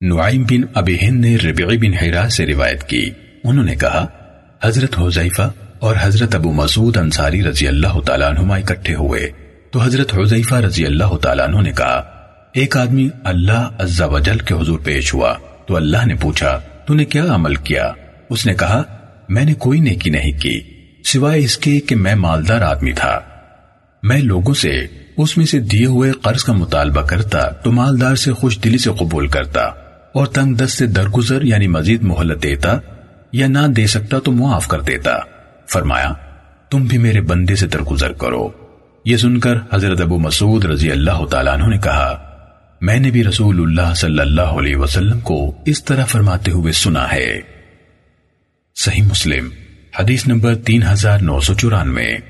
نعیم بن ابی ہند نے ربعی بن حیرہ سے روایت کی۔ انہوں نے کہا، حضرت حضیفہ اور حضرت ابو مسعود انصاری رضی اللہ تعالیٰ عنہما اکٹھے ہوئے۔ تو حضرت حضیفہ رضی اللہ تعالیٰ عنہ نے کہا، ایک آدمی اللہ عز و جل کے حضور پیش ہوا۔ تو اللہ نے پوچھا، تو نے کیا عمل کیا؟ اس نے کہا، میں نے کوئی نیکی نہیں کی، سوائے اس کے کہ میں مالدار آدمی تھا۔ میں لوگوں سے اس میں سے دیے ہوئے قرض کا مطالبہ کرتا تو مالدار سے خوش دلی سے قبول کرتا۔ اور تنگ دست سے درگزر یعنی مزید مہلت دیتا یا نہ دے سکتا تو معاف کر دیتا۔ فرمایا، تم بھی میرے بندے سے درگزر کرو۔ یہ سن کر حضرت ابو مسعود رضی اللہ تعالیٰ عنہ نے کہا، میں نے بھی رسول اللہ صلی اللہ علیہ وسلم کو اس طرح فرماتے ہوئے سنا ہے۔ صحیح مسلم، حدیث نمبر 3994